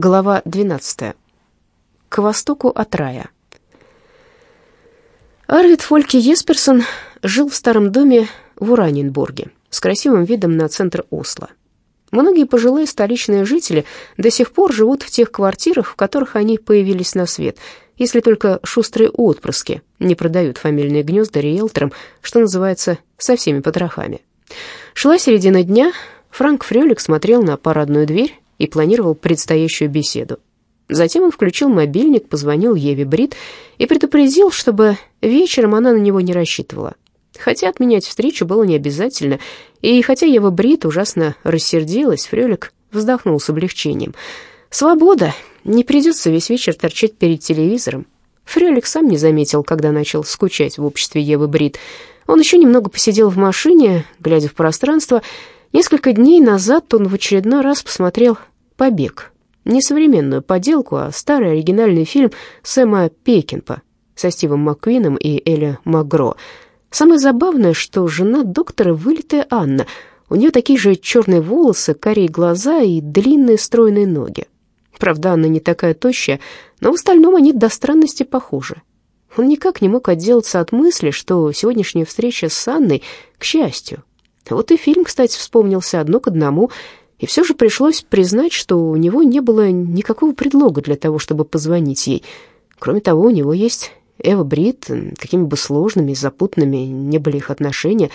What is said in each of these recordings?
Глава 12. К востоку от рая. Арвид Фольке Есперсон жил в старом доме в Ураненбурге с красивым видом на центр Осло. Многие пожилые столичные жители до сих пор живут в тех квартирах, в которых они появились на свет, если только шустрые отпрыски не продают фамильные гнезда риэлторам, что называется, со всеми потрохами. Шла середина дня, Франк Фрёлик смотрел на парадную дверь и планировал предстоящую беседу. Затем он включил мобильник, позвонил Еве Брит и предупредил, чтобы вечером она на него не рассчитывала. Хотя отменять встречу было не обязательно, и хотя Ева Брит ужасно рассердилась, Фрёлик вздохнул с облегчением. «Свобода! Не придется весь вечер торчать перед телевизором». Фрёлик сам не заметил, когда начал скучать в обществе Евы Брит. Он еще немного посидел в машине, глядя в пространство. Несколько дней назад он в очередной раз посмотрел «Побег». Не современную поделку, а старый оригинальный фильм Сэма Пекинпа со Стивом Маккуином и Элли Магро. Самое забавное, что жена доктора вылитая Анна. У нее такие же черные волосы, карие глаза и длинные стройные ноги. Правда, Анна не такая тощая, но в остальном они до странности похожи. Он никак не мог отделаться от мысли, что сегодняшняя встреча с Анной к счастью. Вот и фильм, кстати, вспомнился одно к одному — и все же пришлось признать, что у него не было никакого предлога для того, чтобы позвонить ей. Кроме того, у него есть Эва Брит, какими бы сложными и запутанными не были их отношения.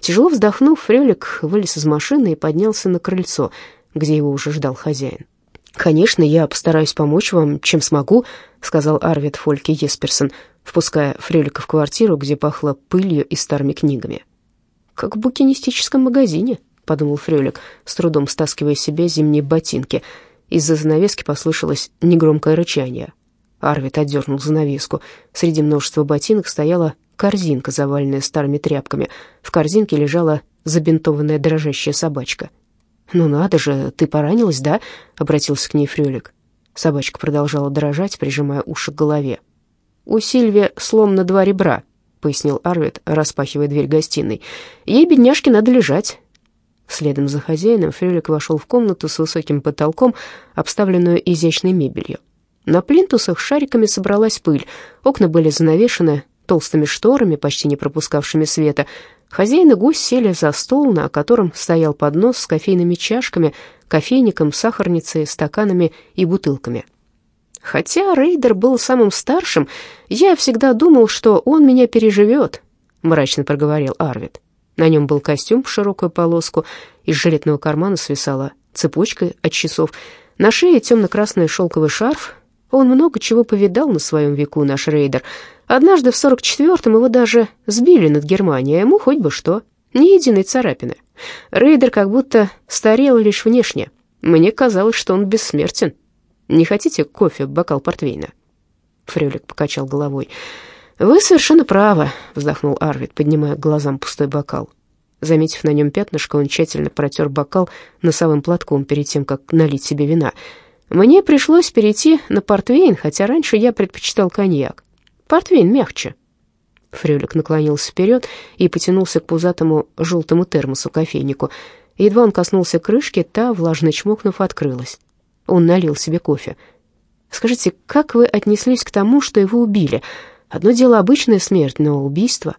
Тяжело вздохнув, Фрелик вылез из машины и поднялся на крыльцо, где его уже ждал хозяин. «Конечно, я постараюсь помочь вам, чем смогу», — сказал Арвид Фольке Есперсон, впуская Фрелика в квартиру, где пахло пылью и старыми книгами. «Как в букинистическом магазине», подумал Фрёлик, с трудом стаскивая себе зимние ботинки. Из-за занавески послышалось негромкое рычание. Арвид отдернул занавеску. Среди множества ботинок стояла корзинка, заваленная старыми тряпками. В корзинке лежала забинтованная дрожащая собачка. «Ну надо же, ты поранилась, да?» — обратился к ней Фрёлик. Собачка продолжала дрожать, прижимая уши к голове. «У Сильви слом на два ребра», — пояснил Арвид, распахивая дверь гостиной. «Ей, бедняжке, надо лежать. Следом за хозяином Фрелик вошел в комнату с высоким потолком, обставленную изящной мебелью. На плинтусах шариками собралась пыль, окна были занавешены толстыми шторами, почти не пропускавшими света. Хозяин и гость сели за стол, на котором стоял поднос с кофейными чашками, кофейником, сахарницей, стаканами и бутылками. «Хотя Рейдер был самым старшим, я всегда думал, что он меня переживет», — мрачно проговорил Арвид. На нем был костюм в широкую полоску, из жилетного кармана свисала цепочка от часов, на шее темно-красный шелковый шарф. Он много чего повидал на своем веку, наш рейдер. Однажды в 44-м его даже сбили над Германией, а ему хоть бы что, ни единой царапины. Рейдер как будто старел лишь внешне. Мне казалось, что он бессмертен. Не хотите кофе, бокал портвейна?» Фрюлик покачал головой. «Вы совершенно правы», — вздохнул Арвид, поднимая к глазам пустой бокал. Заметив на нем пятнышко, он тщательно протер бокал носовым платком перед тем, как налить себе вина. «Мне пришлось перейти на портвейн, хотя раньше я предпочитал коньяк. Портвейн мягче». Фрюлик наклонился вперед и потянулся к пузатому желтому термосу-кофейнику. Едва он коснулся крышки, та, влажно чмокнув, открылась. Он налил себе кофе. «Скажите, как вы отнеслись к тому, что его убили?» Одно дело обычная смерть, но убийство...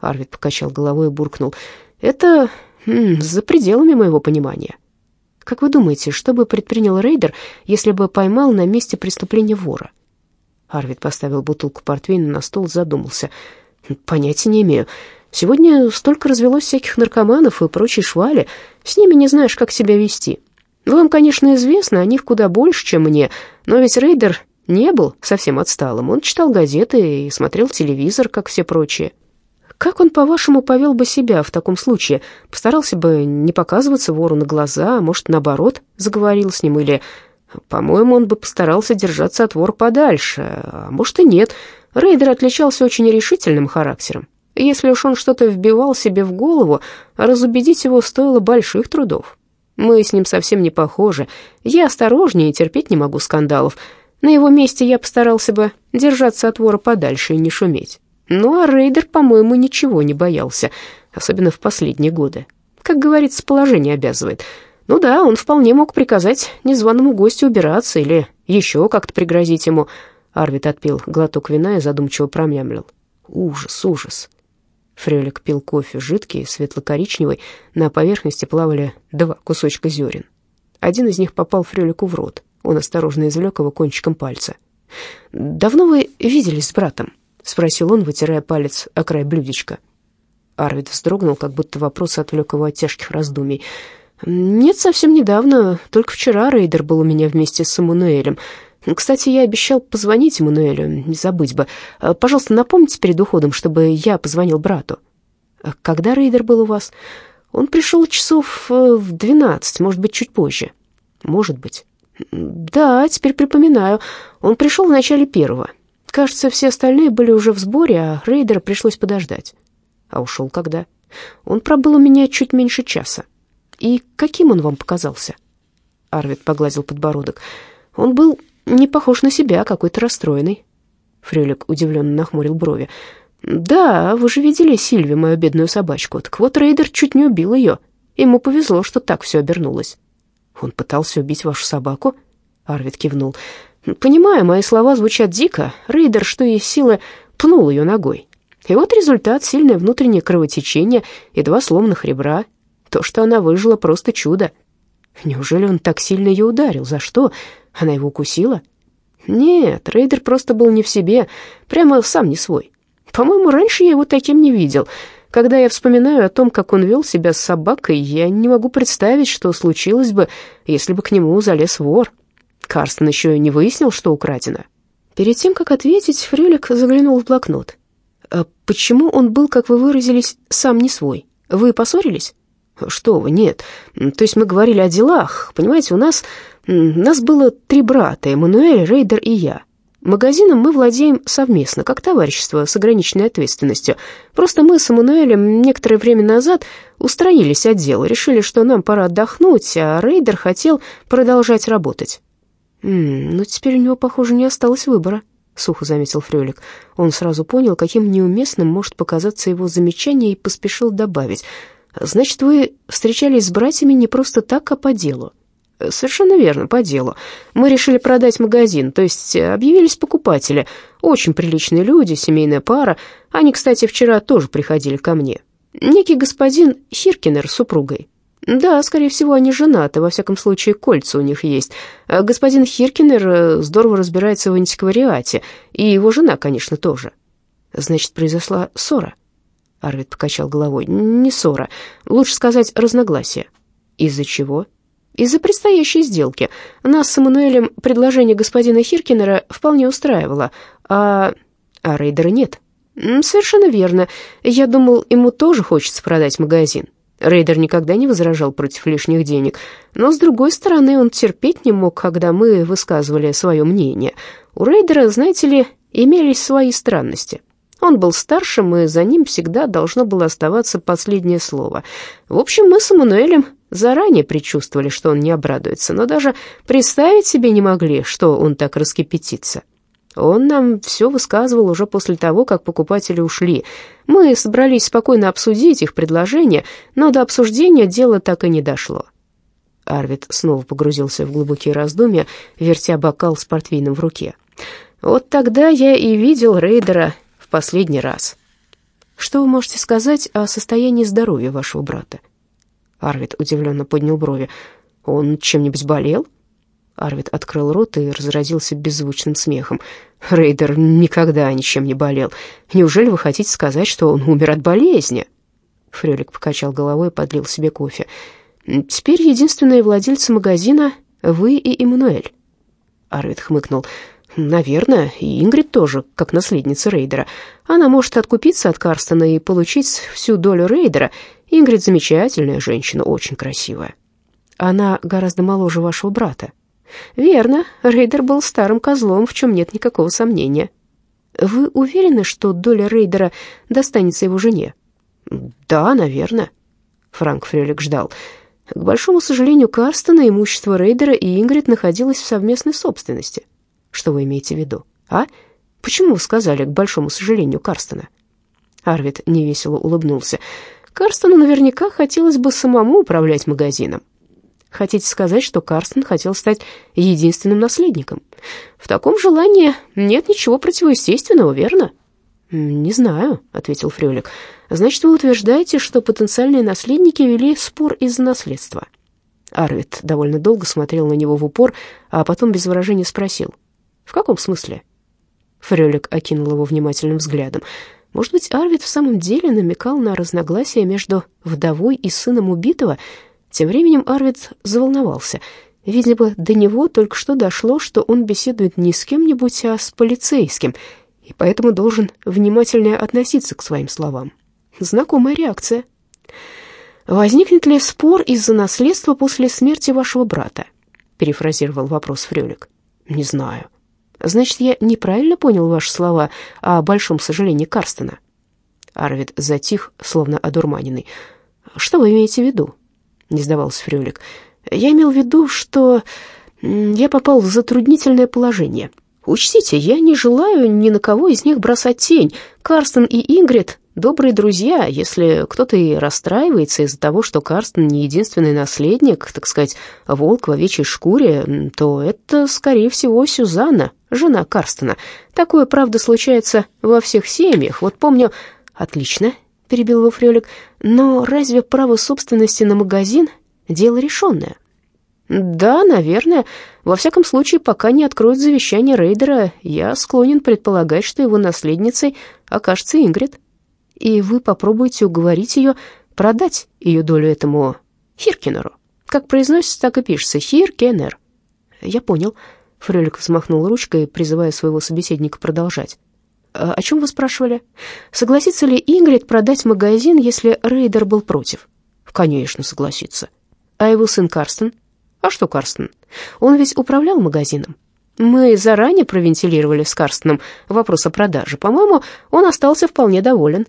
Арвид покачал головой и буркнул. Это м, за пределами моего понимания. Как вы думаете, что бы предпринял рейдер, если бы поймал на месте преступления вора? Арвид поставил бутылку портвейна на стол, задумался. Понятия не имею. Сегодня столько развелось всяких наркоманов и прочей швали. С ними не знаешь, как себя вести. Вам, конечно, известно о них куда больше, чем мне, но ведь рейдер не был совсем отсталым. Он читал газеты и смотрел телевизор, как все прочие. Как он, по-вашему, повел бы себя в таком случае? Постарался бы не показываться вору на глаза, а может, наоборот, заговорил с ним, или... По-моему, он бы постарался держаться от вора подальше, а может и нет. Рейдер отличался очень решительным характером. Если уж он что-то вбивал себе в голову, разубедить его стоило больших трудов. Мы с ним совсем не похожи. Я осторожнее и терпеть не могу скандалов. На его месте я постарался бы держаться от вора подальше и не шуметь. Ну, а рейдер, по-моему, ничего не боялся, особенно в последние годы. Как говорится, положение обязывает. Ну да, он вполне мог приказать незваному гостю убираться или еще как-то пригрозить ему. Арвид отпил глоток вина и задумчиво промямлил. Ужас, ужас. Фрелик пил кофе жидкий, светло-коричневый, на поверхности плавали два кусочка зерен. Один из них попал Фрелику в рот. Он осторожно извлек его кончиком пальца. «Давно вы виделись с братом?» — спросил он, вытирая палец о край блюдечка. Арвид вздрогнул, как будто вопрос отвлек его от тяжких раздумий. «Нет, совсем недавно. Только вчера Рейдер был у меня вместе с Эммануэлем. Кстати, я обещал позвонить Эммануэлю, не забыть бы. Пожалуйста, напомните перед уходом, чтобы я позвонил брату». «Когда Рейдер был у вас?» «Он пришел часов э, в двенадцать, может быть, чуть позже». «Может быть». «Да, теперь припоминаю. Он пришел в начале первого. Кажется, все остальные были уже в сборе, а Рейдера пришлось подождать». «А ушел когда?» «Он пробыл у меня чуть меньше часа». «И каким он вам показался?» Арвид погладил подбородок. «Он был не похож на себя, какой-то расстроенный». Фрелик удивленно нахмурил брови. «Да, вы же видели Сильви, мою бедную собачку. Так вот, Рейдер чуть не убил ее. Ему повезло, что так все обернулось». «Он пытался убить вашу собаку?» Арвид кивнул. «Понимаю, мои слова звучат дико. Рейдер, что есть силы, пнул ее ногой. И вот результат — сильное внутреннее кровотечение и два сломанных ребра. То, что она выжила, просто чудо. Неужели он так сильно ее ударил? За что? Она его укусила? Нет, Рейдер просто был не в себе, прямо сам не свой. По-моему, раньше я его таким не видел. Когда я вспоминаю о том, как он вел себя с собакой, я не могу представить, что случилось бы, если бы к нему залез вор. Карстен еще не выяснил, что украдено. Перед тем, как ответить, Фрюлик заглянул в блокнот. «А почему он был, как вы выразились, сам не свой? Вы поссорились?» «Что вы, нет. То есть мы говорили о делах. Понимаете, у нас... Нас было три брата, Эммануэль, Рейдер и я. Магазином мы владеем совместно, как товарищество с ограниченной ответственностью. Просто мы с Эммануэлем некоторое время назад устранились от дела, решили, что нам пора отдохнуть, а Рейдер хотел продолжать работать». «М «Ну, теперь у него, похоже, не осталось выбора», — сухо заметил Фрёлик. Он сразу понял, каким неуместным может показаться его замечание, и поспешил добавить — Значит, вы встречались с братьями не просто так, а по делу. Совершенно верно, по делу. Мы решили продать магазин, то есть объявились покупатели. Очень приличные люди, семейная пара. Они, кстати, вчера тоже приходили ко мне. Некий господин Хиркинер с супругой. Да, скорее всего, они женаты, во всяком случае, кольца у них есть. Господин Хиркинер э, здорово разбирается в антиквариате, и его жена, конечно, тоже. Значит, произошла ссора. Арвид покачал головой. «Не ссора. Лучше сказать, разногласие». «Из-за чего?» «Из-за предстоящей сделки. Нас с Эммануэлем предложение господина Хиркенера вполне устраивало, а... а Рейдера нет». «Совершенно верно. Я думал, ему тоже хочется продать магазин». Рейдер никогда не возражал против лишних денег, но, с другой стороны, он терпеть не мог, когда мы высказывали свое мнение. У Рейдера, знаете ли, имелись свои странности. Он был старшим, и за ним всегда должно было оставаться последнее слово. В общем, мы с Эммануэлем заранее предчувствовали, что он не обрадуется, но даже представить себе не могли, что он так раскипятится. Он нам все высказывал уже после того, как покупатели ушли. Мы собрались спокойно обсудить их предложение, но до обсуждения дело так и не дошло. Арвид снова погрузился в глубокие раздумья, вертя бокал с портвейном в руке. Вот тогда я и видел Рейдера последний раз. Что вы можете сказать о состоянии здоровья вашего брата? Арвид удивленно поднял брови. Он чем-нибудь болел? Арвид открыл рот и разразился беззвучным смехом. Рейдер никогда ничем не болел. Неужели вы хотите сказать, что он умер от болезни? Фрелик покачал головой и подлил себе кофе. Теперь единственные владельцы магазина вы и Эммануэль. Арвид хмыкнул. Наверное, и Ингрид тоже, как наследница Рейдера. Она может откупиться от Карстена и получить всю долю Рейдера. Ингрид замечательная женщина, очень красивая. Она гораздо моложе вашего брата. Верно, Рейдер был старым козлом, в чем нет никакого сомнения. Вы уверены, что доля Рейдера достанется его жене? Да, наверное. Франк Фрелик ждал. К большому сожалению, Карстона имущество Рейдера и Ингрид находилось в совместной собственности. Что вы имеете в виду, а? Почему вы сказали, к большому сожалению, Карстона?» Арвид невесело улыбнулся. «Карстону наверняка хотелось бы самому управлять магазином». Хотите сказать, что Карстен хотел стать единственным наследником? В таком желании нет ничего противоестественного, верно? «Не знаю», — ответил Фрёлик. «Значит, вы утверждаете, что потенциальные наследники вели спор из-за наследства?» Арвид довольно долго смотрел на него в упор, а потом без выражения спросил. «В каком смысле?» Фрёлик окинул его внимательным взглядом. Может быть, Арвид в самом деле намекал на разногласия между вдовой и сыном убитого? Тем временем Арвид заволновался. Видимо, до него только что дошло, что он беседует не с кем-нибудь, а с полицейским, и поэтому должен внимательнее относиться к своим словам. Знакомая реакция. «Возникнет ли спор из-за наследства после смерти вашего брата?» — перефразировал вопрос Фрёлик. «Не знаю». Значит, я неправильно понял ваши слова о большом сожалении Карстена?» Арвид затих, словно одурманенный. «Что вы имеете в виду?» — не сдавался Фрюлик. «Я имел в виду, что я попал в затруднительное положение. Учтите, я не желаю ни на кого из них бросать тень. Карстен и Ингрид добрые друзья. Если кто-то и расстраивается из-за того, что Карстен не единственный наследник, так сказать, волк в овечьей шкуре, то это, скорее всего, Сюзанна, жена Карстена. Такое, правда, случается во всех семьях. Вот помню... Отлично, перебил его Фрёлик. Но разве право собственности на магазин — дело решенное? Да, наверное. Во всяком случае, пока не откроют завещание Рейдера, я склонен предполагать, что его наследницей окажется Ингрид и вы попробуете уговорить ее продать ее долю этому Хиркенеру. Как произносится, так и пишется Хиркенер. Я понял. Фрелик взмахнул ручкой, призывая своего собеседника продолжать. «А «О чем вы спрашивали? Согласится ли Ингрид продать магазин, если Рейдер был против?» «Конечно, согласится». «А его сын Карстен?» «А что Карстен? Он ведь управлял магазином». «Мы заранее провентилировали с Карстеном вопрос о продаже. По-моему, он остался вполне доволен».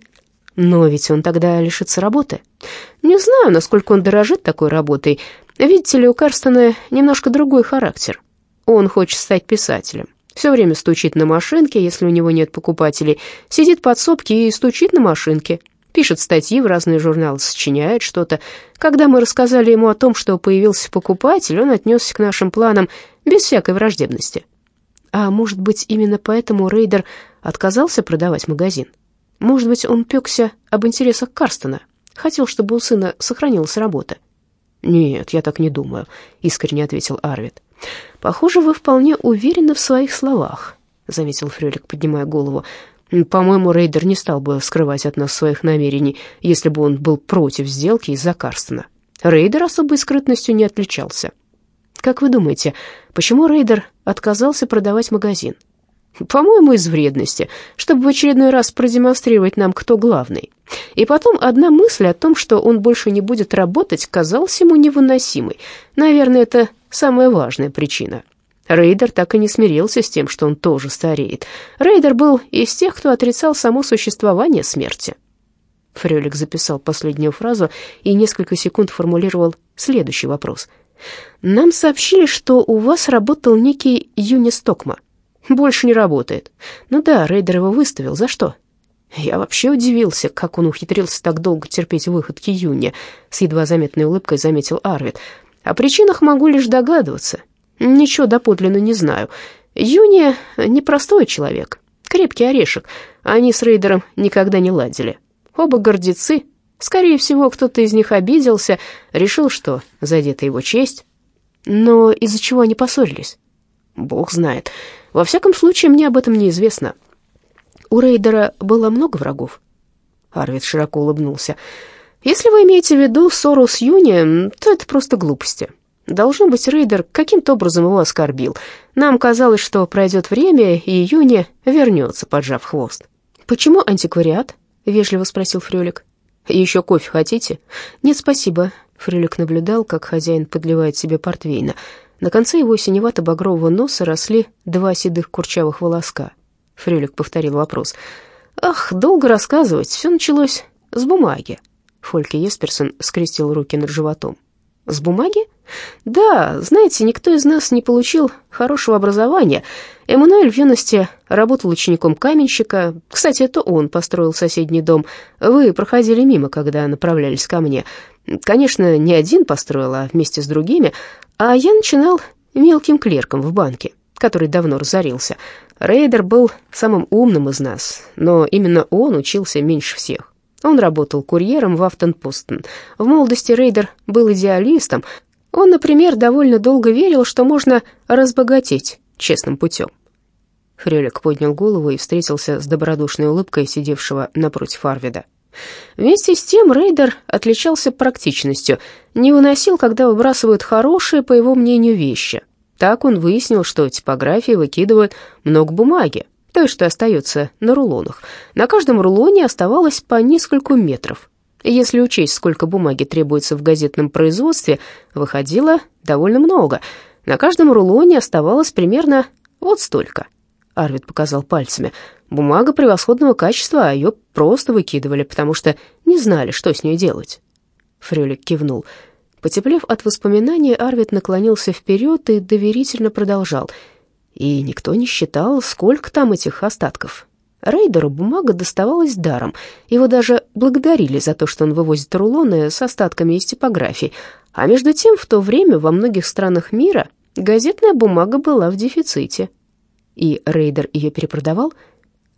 Но ведь он тогда лишится работы. Не знаю, насколько он дорожит такой работой. Видите ли, у Карстена немножко другой характер. Он хочет стать писателем. Все время стучит на машинке, если у него нет покупателей. Сидит под сопки и стучит на машинке. Пишет статьи в разные журналы, сочиняет что-то. Когда мы рассказали ему о том, что появился покупатель, он отнесся к нашим планам без всякой враждебности. А может быть, именно поэтому Рейдер отказался продавать магазин? Может быть, он пекся об интересах Карстена, хотел, чтобы у сына сохранилась работа. «Нет, я так не думаю», — искренне ответил Арвид. «Похоже, вы вполне уверены в своих словах», — заметил Фрелик, поднимая голову. «По-моему, Рейдер не стал бы скрывать от нас своих намерений, если бы он был против сделки из-за Карстена. Рейдер особой скрытностью не отличался». «Как вы думаете, почему Рейдер отказался продавать магазин?» По-моему, из вредности, чтобы в очередной раз продемонстрировать нам, кто главный. И потом одна мысль о том, что он больше не будет работать, казалась ему невыносимой. Наверное, это самая важная причина. Рейдер так и не смирился с тем, что он тоже стареет. Рейдер был из тех, кто отрицал само существование смерти. Фрелик записал последнюю фразу и несколько секунд формулировал следующий вопрос. «Нам сообщили, что у вас работал некий Юни Стокма». Больше не работает. Ну да, рейдер его выставил. За что? Я вообще удивился, как он ухитрился так долго терпеть выходки Юни, с едва заметной улыбкой заметил Арвид. О причинах могу лишь догадываться. Ничего доподлинно не знаю. Юни непростой человек, крепкий орешек. Они с рейдером никогда не ладили. Оба гордецы. Скорее всего, кто-то из них обиделся, решил, что задета его честь. Но из-за чего они поссорились? Бог знает. Во всяком случае, мне об этом неизвестно. У Рейдера было много врагов. Арвид широко улыбнулся. Если вы имеете в виду ссору с Юни, то это просто глупости. Должно быть, Рейдер каким-то образом его оскорбил. Нам казалось, что пройдет время, и Юни вернется, поджав хвост. «Почему антиквариат?» — вежливо спросил Фрюлик. «Еще кофе хотите?» «Нет, спасибо». Фрюлик наблюдал, как хозяин подливает себе портвейна. На конце его синевато-багрового носа росли два седых курчавых волоска. Фрюлик повторил вопрос. «Ах, долго рассказывать, все началось с бумаги». Фольке Есперсон скрестил руки над животом. «С бумаги?» «Да, знаете, никто из нас не получил хорошего образования. Эммануэль в юности работал учеником каменщика. Кстати, это он построил соседний дом. Вы проходили мимо, когда направлялись ко мне. Конечно, не один построил, а вместе с другими. А я начинал мелким клерком в банке, который давно разорился. Рейдер был самым умным из нас, но именно он учился меньше всех. Он работал курьером в Афтенпостен. В молодости Рейдер был идеалистом. Он, например, довольно долго верил, что можно разбогатеть честным путем. Фрелик поднял голову и встретился с добродушной улыбкой сидевшего напротив Арвида. Вместе с тем Рейдер отличался практичностью, не выносил, когда выбрасывают хорошие, по его мнению, вещи. Так он выяснил, что типографии выкидывают много бумаги, той, что остается на рулонах. На каждом рулоне оставалось по нескольку метров. Если учесть, сколько бумаги требуется в газетном производстве, выходило довольно много. На каждом рулоне оставалось примерно вот столько. Арвид показал пальцами. Бумага превосходного качества, а ее просто выкидывали, потому что не знали, что с ней делать. Фрелик кивнул. Потеплев от воспоминаний, Арвид наклонился вперед и доверительно продолжал. И никто не считал, сколько там этих остатков. Рейдеру бумага доставалась даром. Его даже благодарили за то, что он вывозит рулоны с остатками из типографий. А между тем, в то время во многих странах мира газетная бумага была в дефиците. И Рейдер ее перепродавал?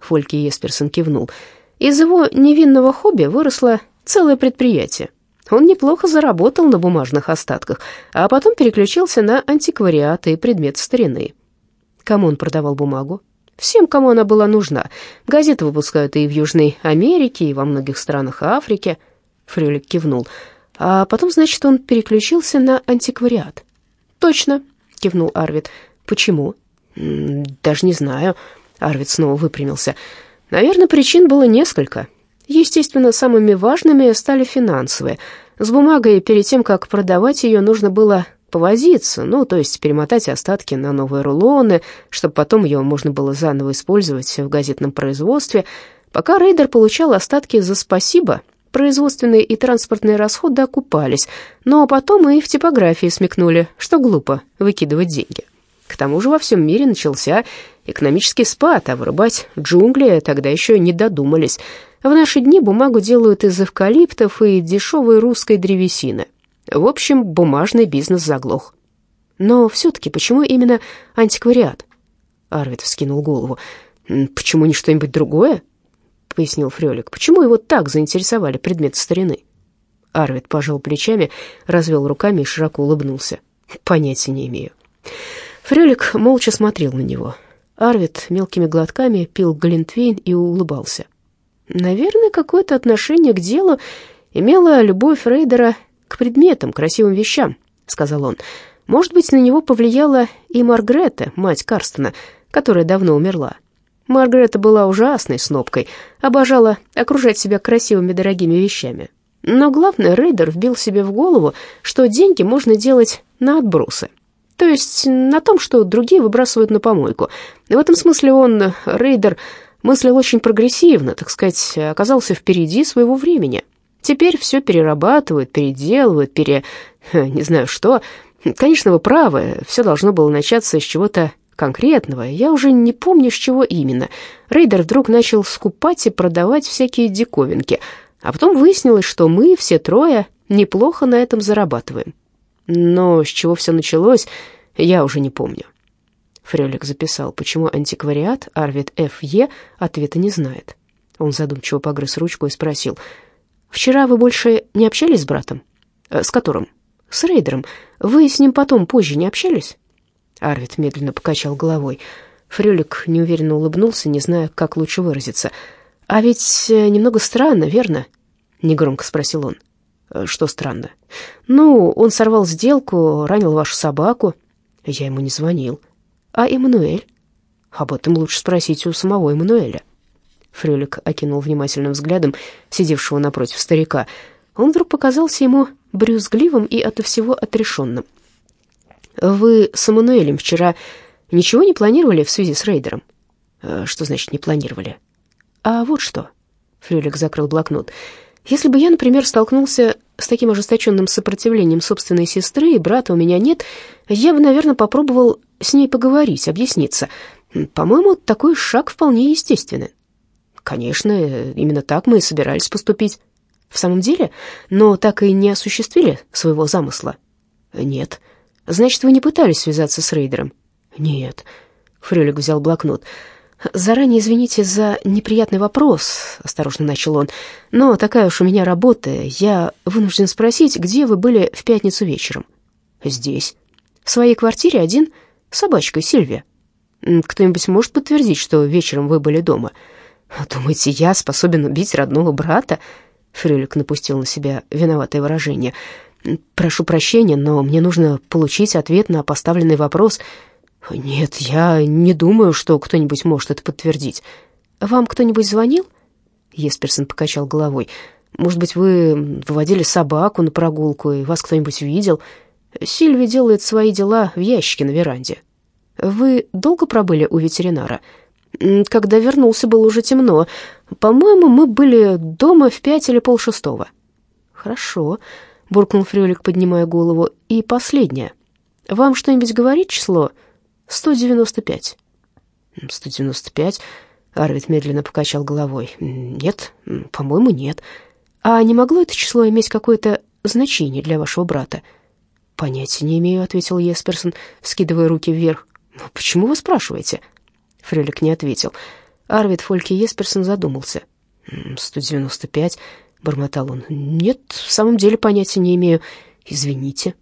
Фольки Есперсон кивнул. Из его невинного хобби выросло целое предприятие. Он неплохо заработал на бумажных остатках, а потом переключился на антиквариаты и предметы старины. Кому он продавал бумагу? Всем, кому она была нужна. Газеты выпускают и в Южной Америке, и во многих странах Африки. Фрюлик кивнул. А потом, значит, он переключился на антиквариат. Точно, кивнул Арвид. Почему? Даже не знаю. Арвид снова выпрямился. Наверное, причин было несколько. Естественно, самыми важными стали финансовые. С бумагой перед тем, как продавать ее, нужно было повозиться, ну, то есть перемотать остатки на новые рулоны, чтобы потом ее можно было заново использовать в газетном производстве. Пока рейдер получал остатки за спасибо, производственные и транспортные расходы окупались, но потом и в типографии смекнули, что глупо выкидывать деньги. К тому же во всем мире начался экономический спад, а вырубать джунгли тогда еще не додумались – в наши дни бумагу делают из эвкалиптов и дешевой русской древесины. В общем, бумажный бизнес заглох. Но все-таки почему именно антиквариат? Арвид вскинул голову. «Почему не что-нибудь другое?» — пояснил Фрелик. «Почему его так заинтересовали предметы старины?» Арвид пожал плечами, развел руками и широко улыбнулся. «Понятия не имею». Фрелик молча смотрел на него. Арвид мелкими глотками пил глинтвейн и улыбался. Наверное, какое-то отношение к делу имела любовь Рейдера к предметам, красивым вещам, сказал он. Может быть, на него повлияла и Маргрета, мать Карстена, которая давно умерла. Маргарета была ужасной снопкой, обожала окружать себя красивыми дорогими вещами. Но главное, Рейдер вбил себе в голову, что деньги можно делать на отбросы. То есть на том, что другие выбрасывают на помойку. В этом смысле он, Рейдер, мыслил очень прогрессивно, так сказать, оказался впереди своего времени. Теперь все перерабатывают, переделывают, пере... не знаю что. Конечно, вы правы, все должно было начаться с чего-то конкретного. Я уже не помню, с чего именно. Рейдер вдруг начал скупать и продавать всякие диковинки. А потом выяснилось, что мы, все трое, неплохо на этом зарабатываем. Но с чего все началось, я уже не помню. Фрелик записал, почему антиквариат Арвид Ф.Е. ответа не знает. Он задумчиво погрыз ручку и спросил. «Вчера вы больше не общались с братом?» «Э, «С которым?» «С Рейдером. Вы с ним потом позже не общались?» Арвид медленно покачал головой. Фрелик неуверенно улыбнулся, не зная, как лучше выразиться. «А ведь э, немного странно, верно?» — негромко спросил он. «Э, «Что странно?» «Ну, он сорвал сделку, ранил вашу собаку». «Я ему не звонил», а Эммануэль? Об этом лучше спросить у самого Эммануэля. Фрюлик окинул внимательным взглядом сидевшего напротив старика. Он вдруг показался ему брюзгливым и ото всего отрешенным. «Вы с Эммануэлем вчера ничего не планировали в связи с рейдером?» «Э, «Что значит не планировали?» «А вот что». Фрюлик закрыл блокнот. «Если бы я, например, столкнулся с таким ожесточенным сопротивлением собственной сестры, и брата у меня нет, я бы, наверное, попробовал с ней поговорить, объясниться. По-моему, такой шаг вполне естественный. Конечно, именно так мы и собирались поступить. В самом деле, но так и не осуществили своего замысла. Нет. Значит, вы не пытались связаться с рейдером? Нет. Фрюлик взял блокнот. «Заранее извините за неприятный вопрос», — осторожно начал он, «но такая уж у меня работа. Я вынужден спросить, где вы были в пятницу вечером?» «Здесь. В своей квартире один, с собачкой Сильвия. Кто-нибудь может подтвердить, что вечером вы были дома?» «Думаете, я способен убить родного брата?» Фрюлик напустил на себя виноватое выражение. «Прошу прощения, но мне нужно получить ответ на поставленный вопрос». «Нет, я не думаю, что кто-нибудь может это подтвердить. Вам кто-нибудь звонил?» Есперсон покачал головой. «Может быть, вы выводили собаку на прогулку, и вас кто-нибудь видел? Сильви делает свои дела в ящике на веранде. Вы долго пробыли у ветеринара?» «Когда вернулся, было уже темно. По-моему, мы были дома в пять или полшестого». «Хорошо», — буркнул Фрюлик, поднимая голову. «И последнее. Вам что-нибудь говорит число?» «Сто девяносто пять». «Сто девяносто пять?» Арвид медленно покачал головой. «Нет, по-моему, нет. А не могло это число иметь какое-то значение для вашего брата?» «Понятия не имею», — ответил Есперсон, скидывая руки вверх. «Почему вы спрашиваете?» Фрелик не ответил. Арвид Фольке Есперсон задумался. «Сто девяносто пять», — бормотал он. «Нет, в самом деле понятия не имею. Извините».